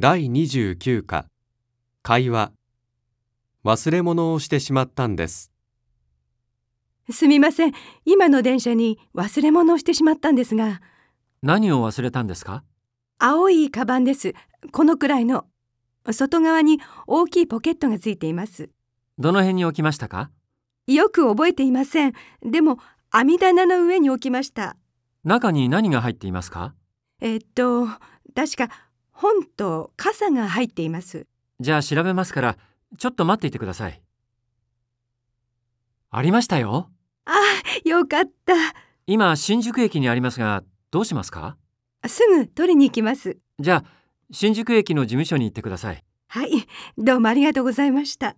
第29課会話忘れ物をしてしまったんですすみません。今の電車に忘れ物をしてしまったんですが、何を忘れたんですか？青いカバンです。このくらいの。外側に大きいポケットがついています。どの辺に置きましたか？よく覚えていません。でも、網棚の上に置きました。中に何が入っていますか？えっと、確か本と傘が入っています。じゃあ調べますから、ちょっと待っていてください。ありましたよ。ああ、よかった。今、新宿駅にありますが、どうしますか？すぐ取りに行きます。じゃあ、新宿駅の事務所に行ってください。はい、どうもありがとうございました。